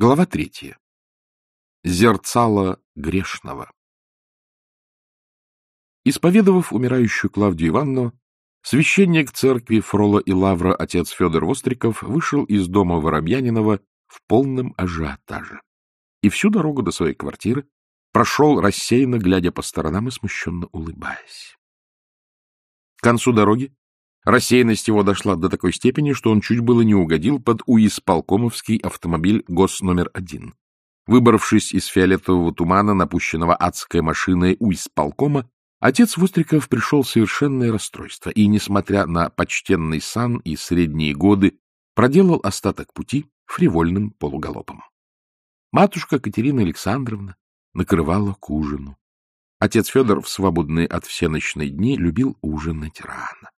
Глава третья. Зерцало грешного. Исповедовав умирающую Клавдию Ивановну, священник церкви Фрола и Лавра отец Федор Востриков вышел из дома Воробьянинова в полном ажиотаже и всю дорогу до своей квартиры прошел рассеянно, глядя по сторонам и смущенно улыбаясь. К концу дороги Рассеянность его дошла до такой степени, что он чуть было не угодил под уисполкомовский автомобиль ГОС номер один. Выбравшись из фиолетового тумана, напущенного адской машиной уисполкома, отец Востриков пришел в совершенное расстройство и, несмотря на почтенный сан и средние годы, проделал остаток пути фривольным полуголопом. Матушка Катерина Александровна накрывала к ужину. Отец Федор в свободные от всеночной дни любил ужинать рано.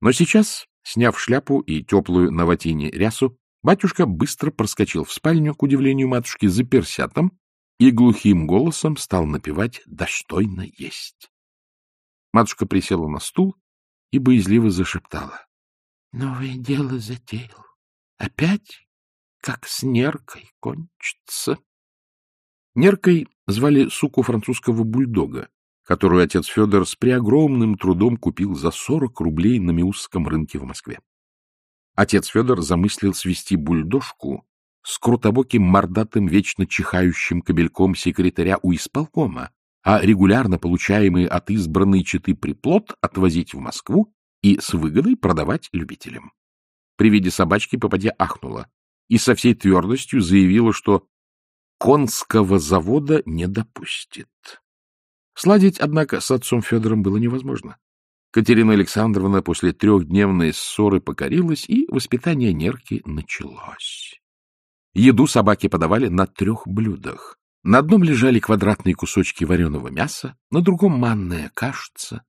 Но сейчас, сняв шляпу и теплую на ватине рясу, батюшка быстро проскочил в спальню, к удивлению матушки, за персятом и глухим голосом стал напевать «Достойно есть». Матушка присела на стул и боязливо зашептала. — Новое дело затеял. Опять, как с неркой, кончится. Неркой звали суку французского бульдога, которую отец Федор с преогромным трудом купил за 40 рублей на Миусском рынке в Москве. Отец Федор замыслил свести бульдожку с крутобоким мордатым вечно чихающим кобельком секретаря у исполкома, а регулярно получаемый от избранной четы приплод отвозить в Москву и с выгодой продавать любителям. При виде собачки попадья ахнула и со всей твердостью заявила, что конского завода не допустит. Сладить, однако, с отцом Федором было невозможно. Катерина Александровна после трехдневной ссоры покорилась, и воспитание нерки началось. Еду собаки подавали на трех блюдах. На одном лежали квадратные кусочки вареного мяса, на другом — манная кашица,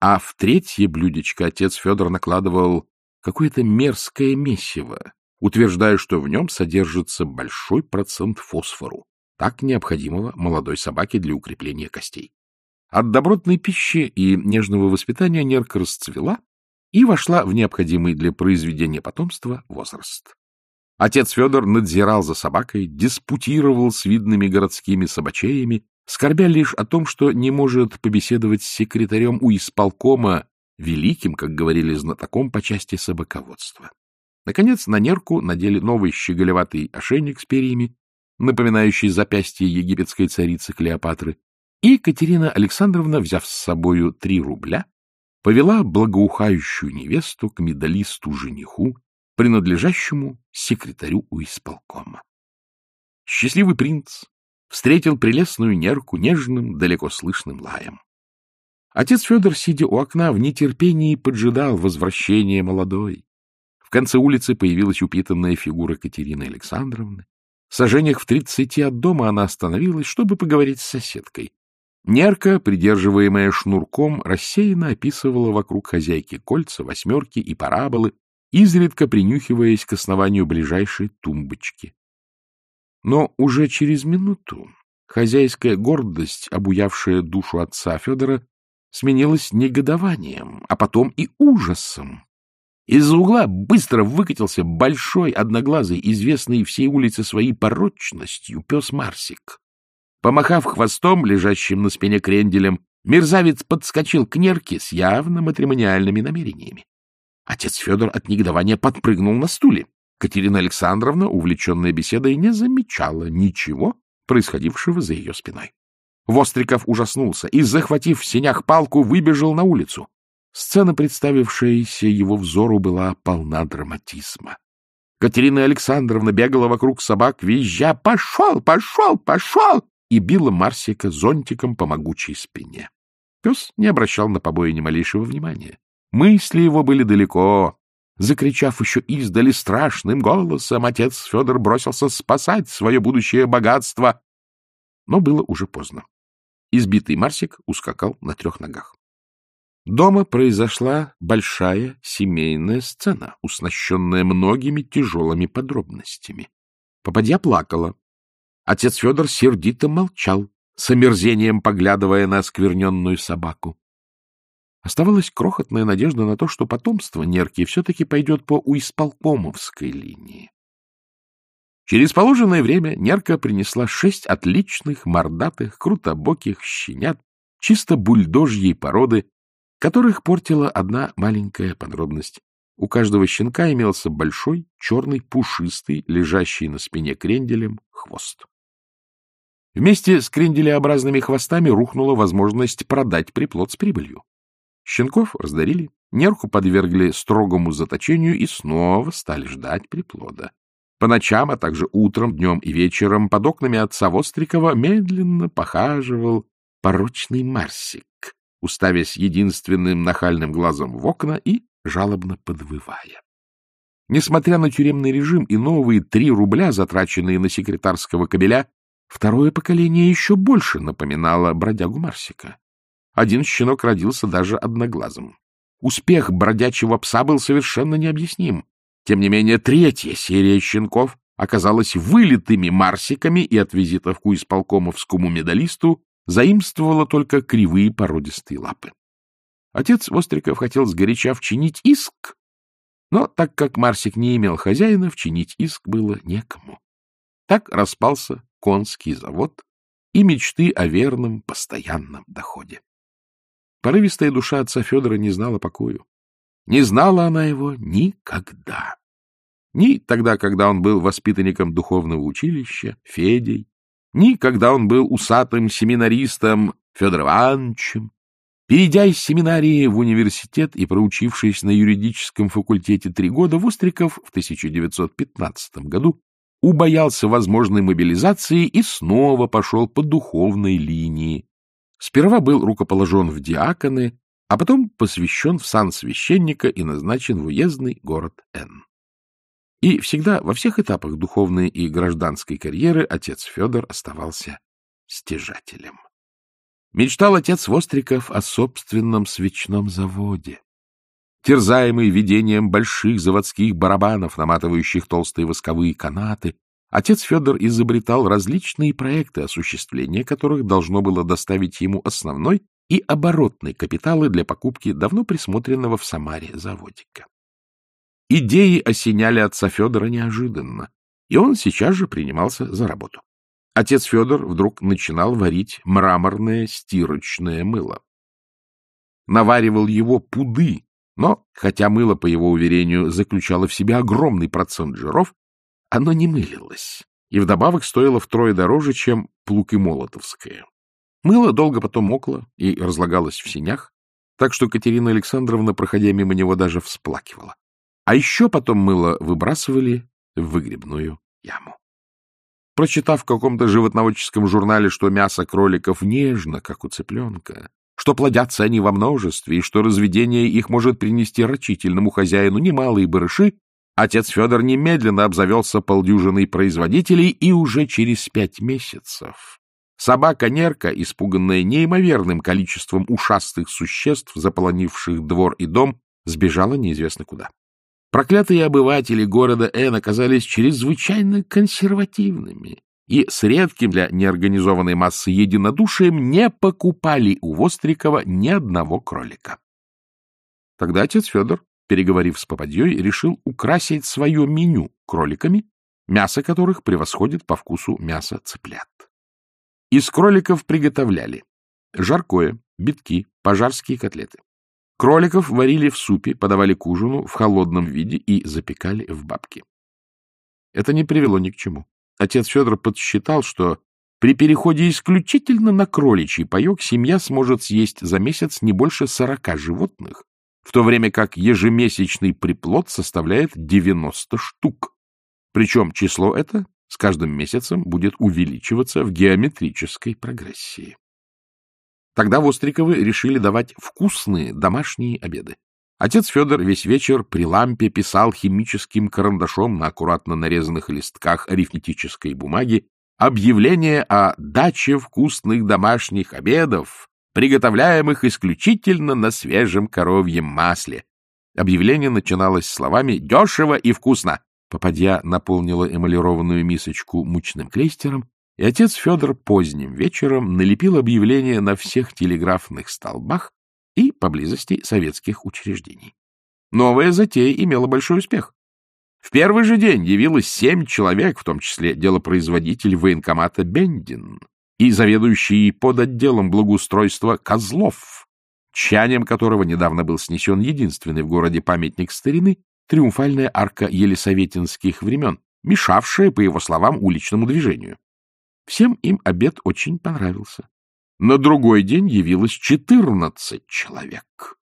а в третье блюдечко отец Федор накладывал какое-то мерзкое месиво, утверждая, что в нем содержится большой процент фосфору, так необходимого молодой собаке для укрепления костей. От добротной пищи и нежного воспитания нерка расцвела и вошла в необходимый для произведения потомства возраст. Отец Федор надзирал за собакой, диспутировал с видными городскими собачеями, скорбя лишь о том, что не может побеседовать с секретарем у исполкома, великим, как говорили знатоком по части собаководства. Наконец, на нерку надели новый щеголеватый ошейник с перьями, напоминающий запястье египетской царицы Клеопатры, и Екатерина Александровна, взяв с собою три рубля, повела благоухающую невесту к медалисту-жениху, принадлежащему секретарю у исполкома. Счастливый принц встретил прелестную нерку нежным, далеко слышным лаем. Отец Федор, сидя у окна, в нетерпении поджидал возвращения молодой. В конце улицы появилась упитанная фигура Катерины Александровны. В сажениях в тридцати от дома она остановилась, чтобы поговорить с соседкой. Нерка, придерживаемая шнурком, рассеянно описывала вокруг хозяйки кольца, восьмерки и параболы, изредка принюхиваясь к основанию ближайшей тумбочки. Но уже через минуту хозяйская гордость, обуявшая душу отца Федора, сменилась негодованием, а потом и ужасом. Из-за угла быстро выкатился большой, одноглазый, известный всей улице своей порочностью пес Марсик. Помахав хвостом, лежащим на спине кренделем, мерзавец подскочил к нерке с явно матримониальными намерениями. Отец Федор от негодования подпрыгнул на стуле. Катерина Александровна, увлеченная беседой, не замечала ничего, происходившего за ее спиной. Востриков ужаснулся и, захватив в сенях палку, выбежал на улицу. Сцена, представившаяся его взору, была полна драматизма. Катерина Александровна бегала вокруг собак, визжа «Пошел, пошел, пошел!» И била Марсика зонтиком по могучей спине. Пес не обращал на побои ни малейшего внимания. Мысли его были далеко. Закричав еще издали страшным голосом, отец Федор бросился спасать свое будущее богатство. Но было уже поздно. Избитый Марсик ускакал на трех ногах. Дома произошла большая семейная сцена, уснащенная многими тяжелыми подробностями. Попадья плакала, Отец Федор сердито молчал, с омерзением поглядывая на оскверненную собаку. Оставалась крохотная надежда на то, что потомство Нерки все-таки пойдет по уисполкомовской линии. Через положенное время Нерка принесла шесть отличных, мордатых, крутобоких щенят, чисто бульдожьей породы, которых портила одна маленькая подробность. У каждого щенка имелся большой, черный, пушистый, лежащий на спине кренделем, хвост. Вместе с кренделеобразными хвостами рухнула возможность продать приплод с прибылью. Щенков раздарили, нерку подвергли строгому заточению и снова стали ждать приплода. По ночам, а также утром, днем и вечером под окнами отца Вострикова медленно похаживал порочный Марсик, уставясь единственным нахальным глазом в окна и жалобно подвывая. Несмотря на тюремный режим и новые три рубля, затраченные на секретарского кабеля, второе поколение еще больше напоминало бродягу Марсика. Один щенок родился даже одноглазым. Успех бродячего пса был совершенно необъясним. Тем не менее, третья серия щенков оказалась вылитыми марсиками и от визитов к исполкомовскому медалисту заимствовала только кривые породистые лапы. Отец Востриков хотел сгоряча вчинить иск, но так как Марсик не имел хозяина, вчинить иск было некому. Так распался конский завод и мечты о верном постоянном доходе. Порывистая душа отца Федора не знала покою. Не знала она его никогда. Ни тогда, когда он был воспитанником духовного училища, Федей, ни когда он был усатым семинаристом Федором Ивановичем. Перейдя из семинарии в университет и проучившись на юридическом факультете три года, Востриков в 1915 году убоялся возможной мобилизации и снова пошел по духовной линии. Сперва был рукоположен в диаконы, а потом посвящен в сан священника и назначен в уездный город Н. И всегда во всех этапах духовной и гражданской карьеры отец Федор оставался стяжателем. Мечтал отец Востриков о собственном свечном заводе. Терзаемый видением больших заводских барабанов, наматывающих толстые восковые канаты, отец Федор изобретал различные проекты, осуществления которых должно было доставить ему основной и оборотные капиталы для покупки давно присмотренного в Самаре заводика. Идеи осеняли отца Федора неожиданно, и он сейчас же принимался за работу. Отец Федор вдруг начинал варить мраморное стирочное мыло. Наваривал его пуды, но, хотя мыло, по его уверению, заключало в себе огромный процент жиров, оно не мылилось и вдобавок стоило втрое дороже, чем плуг и молотовское. Мыло долго потом мокло и разлагалось в синях, так что Катерина Александровна, проходя мимо него, даже всплакивала. А еще потом мыло выбрасывали в выгребную яму. Прочитав в каком-то животноводческом журнале, что мясо кроликов нежно, как у цыпленка, что плодятся они во множестве и что разведение их может принести рачительному хозяину немалые барыши, отец Федор немедленно обзавелся полдюжиной производителей и уже через пять месяцев Собака-нерка, испуганная неимоверным количеством ушастых существ, заполонивших двор и дом, сбежала неизвестно куда. Проклятые обыватели города Н оказались чрезвычайно консервативными и с редким для неорганизованной массы единодушием не покупали у Вострикова ни одного кролика. Тогда отец Федор, переговорив с попадьей, решил украсить свое меню кроликами, мясо которых превосходит по вкусу мясо цыплят. Из кроликов приготовляли жаркое, битки, пожарские котлеты. Кроликов варили в супе, подавали к ужину в холодном виде и запекали в бабки. Это не привело ни к чему. Отец Федор подсчитал, что при переходе исключительно на кроличий паек семья сможет съесть за месяц не больше сорока животных, в то время как ежемесячный приплод составляет 90 штук. Причем число это с каждым месяцем будет увеличиваться в геометрической прогрессии. Тогда Востриковы решили давать вкусные домашние обеды. Отец Федор весь вечер при лампе писал химическим карандашом на аккуратно нарезанных листках арифметической бумаги объявление о даче вкусных домашних обедов, приготовляемых исключительно на свежем коровьем масле. Объявление начиналось словами «дешево и вкусно». Попадья наполнила эмалированную мисочку мучным клейстером, и отец Федор поздним вечером налепил объявление на всех телеграфных столбах и поблизости советских учреждений. Новая затея имела большой успех. В первый же день явилось семь человек, в том числе делопроизводитель военкомата Бендин и заведующий под отделом благоустройства Козлов, чаянием которого недавно был снесен единственный в городе памятник старины, триумфальная арка елисаветинских времен, мешавшая, по его словам, уличному движению. Всем им обед очень понравился. На другой день явилось четырнадцать человек.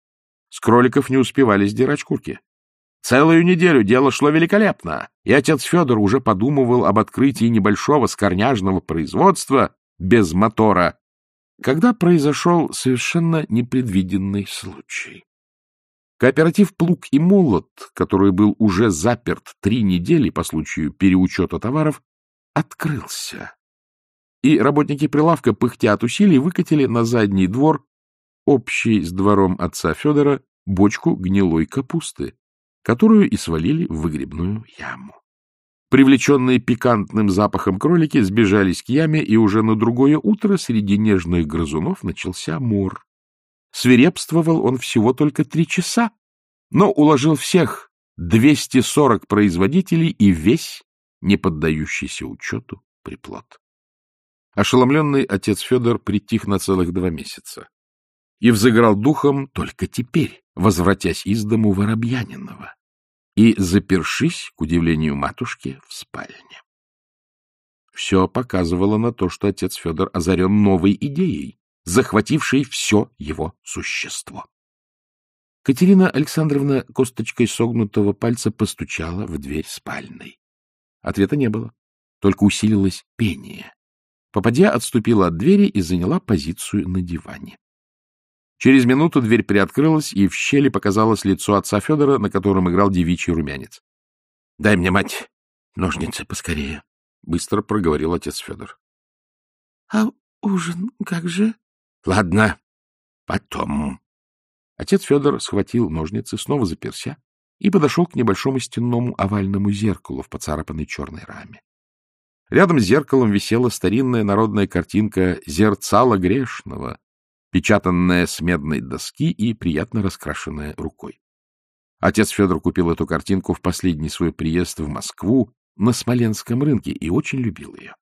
С кроликов не успевали сдирать шкурки. Целую неделю дело шло великолепно, и отец Федор уже подумывал об открытии небольшого скорняжного производства без мотора, когда произошел совершенно непредвиденный случай. Кооператив «Плуг и молот», который был уже заперт три недели по случаю переучета товаров, открылся. И работники прилавка, пыхтя от усилий, выкатили на задний двор, общий с двором отца Федора, бочку гнилой капусты, которую и свалили в выгребную яму. Привлеченные пикантным запахом кролики сбежались к яме, и уже на другое утро среди нежных грызунов начался мор. Свирепствовал он всего только три часа, но уложил всех 240 производителей и весь не поддающийся учету приплод. Ошеломленный отец Федор притих на целых два месяца и взыграл духом только теперь, возвратясь из дому Воробьянинова и запершись, к удивлению матушки, в спальне. Все показывало на то, что отец Федор озарен новой идеей, захватившей все его существо. Катерина Александровна косточкой согнутого пальца постучала в дверь спальной. Ответа не было, только усилилось пение. Попадья отступила от двери и заняла позицию на диване. Через минуту дверь приоткрылась, и в щели показалось лицо отца Федора, на котором играл девичий румянец. — Дай мне, мать, ножницы поскорее, — быстро проговорил отец Федор. — А ужин как же? — Ладно, потом. Отец Федор схватил ножницы, снова заперся и подошел к небольшому стенному овальному зеркалу в поцарапанной черной раме. Рядом с зеркалом висела старинная народная картинка «Зерцало грешного», печатанная с медной доски и приятно раскрашенная рукой. Отец Федор купил эту картинку в последний свой приезд в Москву на Смоленском рынке и очень любил ее.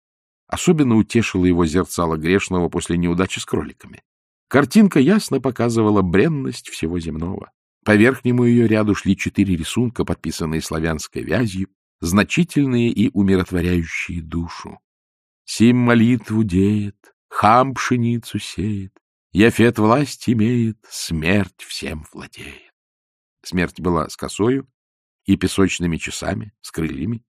Особенно утешило его зерцало грешного после неудачи с кроликами. Картинка ясно показывала бренность всего земного. По верхнему ее ряду шли четыре рисунка, подписанные славянской вязью, значительные и умиротворяющие душу. Сим молитву деет, хам пшеницу сеет, Яфет власть имеет, смерть всем владеет. Смерть была с косою и песочными часами, с крыльями.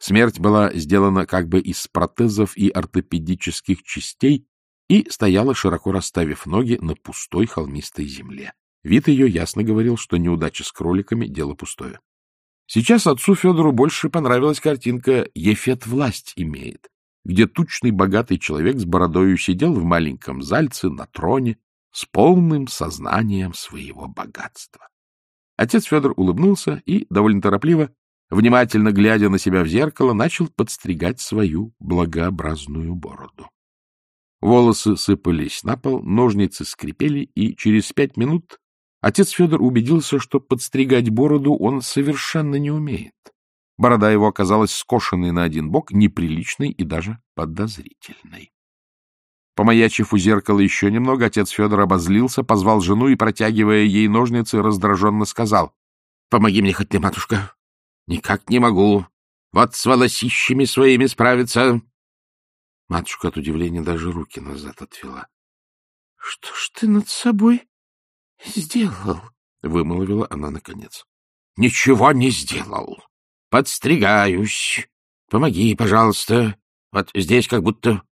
Смерть была сделана как бы из протезов и ортопедических частей и стояла, широко расставив ноги на пустой холмистой земле. Вид ее ясно говорил, что неудача с кроликами — дело пустое. Сейчас отцу Федору больше понравилась картинка «Ефет власть имеет», где тучный богатый человек с бородою сидел в маленьком зальце на троне с полным сознанием своего богатства. Отец Федор улыбнулся и, довольно торопливо, внимательно глядя на себя в зеркало, начал подстригать свою благообразную бороду. Волосы сыпались на пол, ножницы скрипели, и через пять минут отец Федор убедился, что подстригать бороду он совершенно не умеет. Борода его оказалась скошенной на один бок, неприличной и даже подозрительной. Помаячив у зеркала еще немного, отец Федор обозлился, позвал жену и, протягивая ей ножницы, раздраженно сказал. — Помоги мне хоть ты, матушка. — Никак не могу. Вот с волосищами своими справиться. Матушка от удивления даже руки назад отвела. — Что ж ты над собой сделал? — вымолвила она наконец. — Ничего не сделал. Подстригаюсь. Помоги, пожалуйста. Вот здесь как будто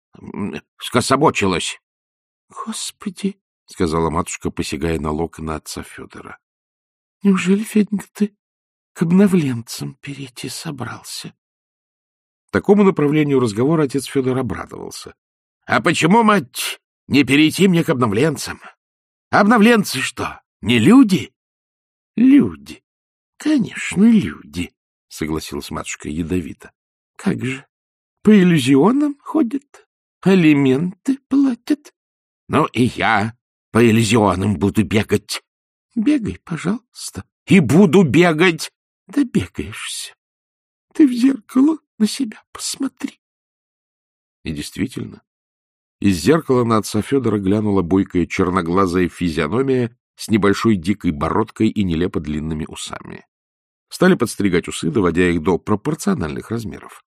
скособочилась. — Господи! — сказала матушка, посягая на локон отца Федора. — Неужели, Феденька, ты к обновленцам перейти собрался? Такому направлению разговора отец Федор обрадовался. — А почему, мать, не перейти мне к обновленцам? Обновленцы что, не люди? — Люди. Конечно, люди, — согласилась матушка ядовито. — Как же? По иллюзионам ходят? Алименты платят? — Ну и я по иллюзионам буду бегать. — Бегай, пожалуйста. — И буду бегать. — Да бегаешься. Ты в зеркало на себя посмотри. И действительно, из зеркала на отца Федора глянула бойкая черноглазая физиономия с небольшой дикой бородкой и нелепо длинными усами. Стали подстригать усы, доводя их до пропорциональных размеров.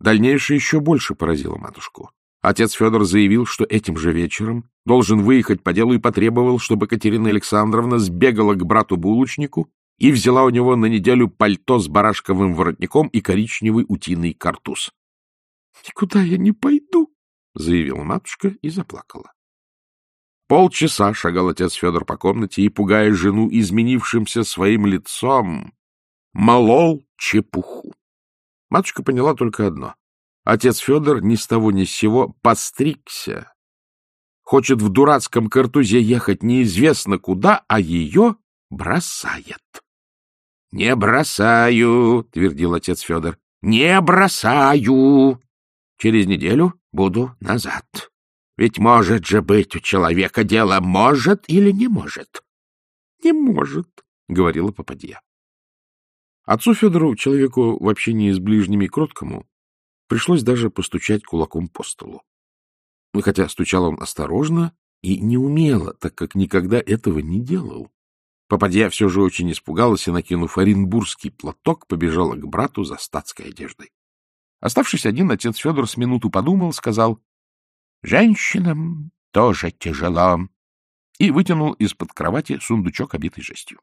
Дальнейшее еще больше поразило матушку. Отец Федор заявил, что этим же вечером должен выехать по делу и потребовал, чтобы Катерина Александровна сбегала к брату-булочнику и взяла у него на неделю пальто с барашковым воротником и коричневый утиный картуз. — Никуда я не пойду, — заявила матушка и заплакала. Полчаса шагал отец Федор по комнате и, пугая жену изменившимся своим лицом, молол чепуху. Матушка поняла только одно. Отец Федор ни с того ни с сего постригся. Хочет в дурацком картузе ехать неизвестно куда, а ее бросает. — Не бросаю, — твердил отец Федор. — Не бросаю. Через неделю буду назад. Ведь может же быть у человека дело может или не может? — Не может, — говорила попадья. Отцу Федору, человеку в общении с ближними кроткому, пришлось даже постучать кулаком по столу. Хотя стучал он осторожно и неумело, так как никогда этого не делал. Попадья все же очень испугалась и, накинув оренбургский платок, побежала к брату за статской одеждой. Оставшись один, отец Федор с минуту подумал, сказал «Женщинам тоже тяжело» и вытянул из-под кровати сундучок, обитый жестью.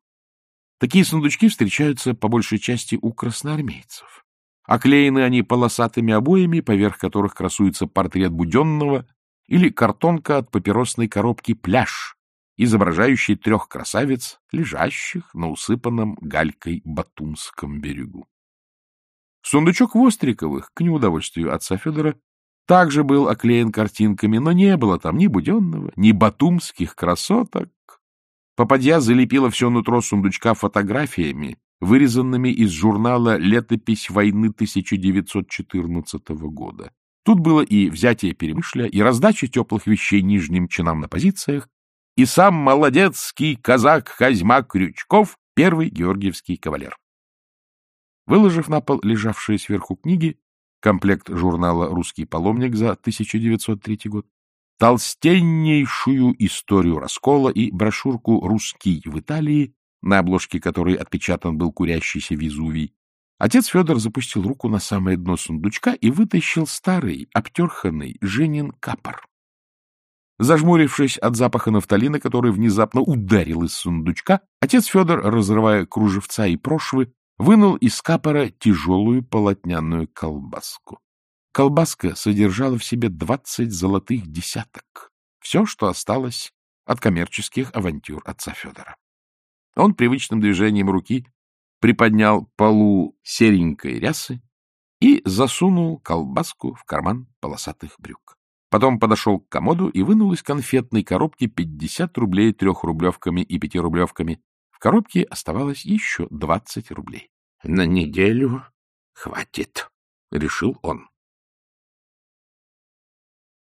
Такие сундучки встречаются по большей части у красноармейцев. Оклеены они полосатыми обоями, поверх которых красуется портрет Буденного или картонка от папиросной коробки «Пляж», изображающий трех красавиц, лежащих на усыпанном галькой Батумском берегу. Сундучок Востриковых, к неудовольствию отца Федора, также был оклеен картинками, но не было там ни Буденного, ни батумских красоток, Попадья залепила все нутро сундучка фотографиями, вырезанными из журнала «Летопись войны 1914 года». Тут было и взятие перемышля, и раздача теплых вещей нижним чинам на позициях, и сам молодецкий казак Козьма Крючков, первый георгиевский кавалер. Выложив на пол лежавшие сверху книги, комплект журнала «Русский паломник» за 1903 год, толстеннейшую историю раскола и брошюрку «Русский в Италии», на обложке которой отпечатан был курящийся Везувий, отец Федор запустил руку на самое дно сундучка и вытащил старый, обтерханный Женин капор. Зажмурившись от запаха нафталина, который внезапно ударил из сундучка, отец Федор, разрывая кружевца и прошвы, вынул из капора тяжелую полотняную колбаску. Колбаска содержала в себе двадцать золотых десяток. Все, что осталось от коммерческих авантюр отца Федора. Он привычным движением руки приподнял полу серенькой рясы и засунул колбаску в карман полосатых брюк. Потом подошел к комоду и вынул из конфетной коробки пятьдесят рублей трехрублевками и пятирублевками. Коробке оставалось еще двадцать рублей. — На неделю хватит, — решил он.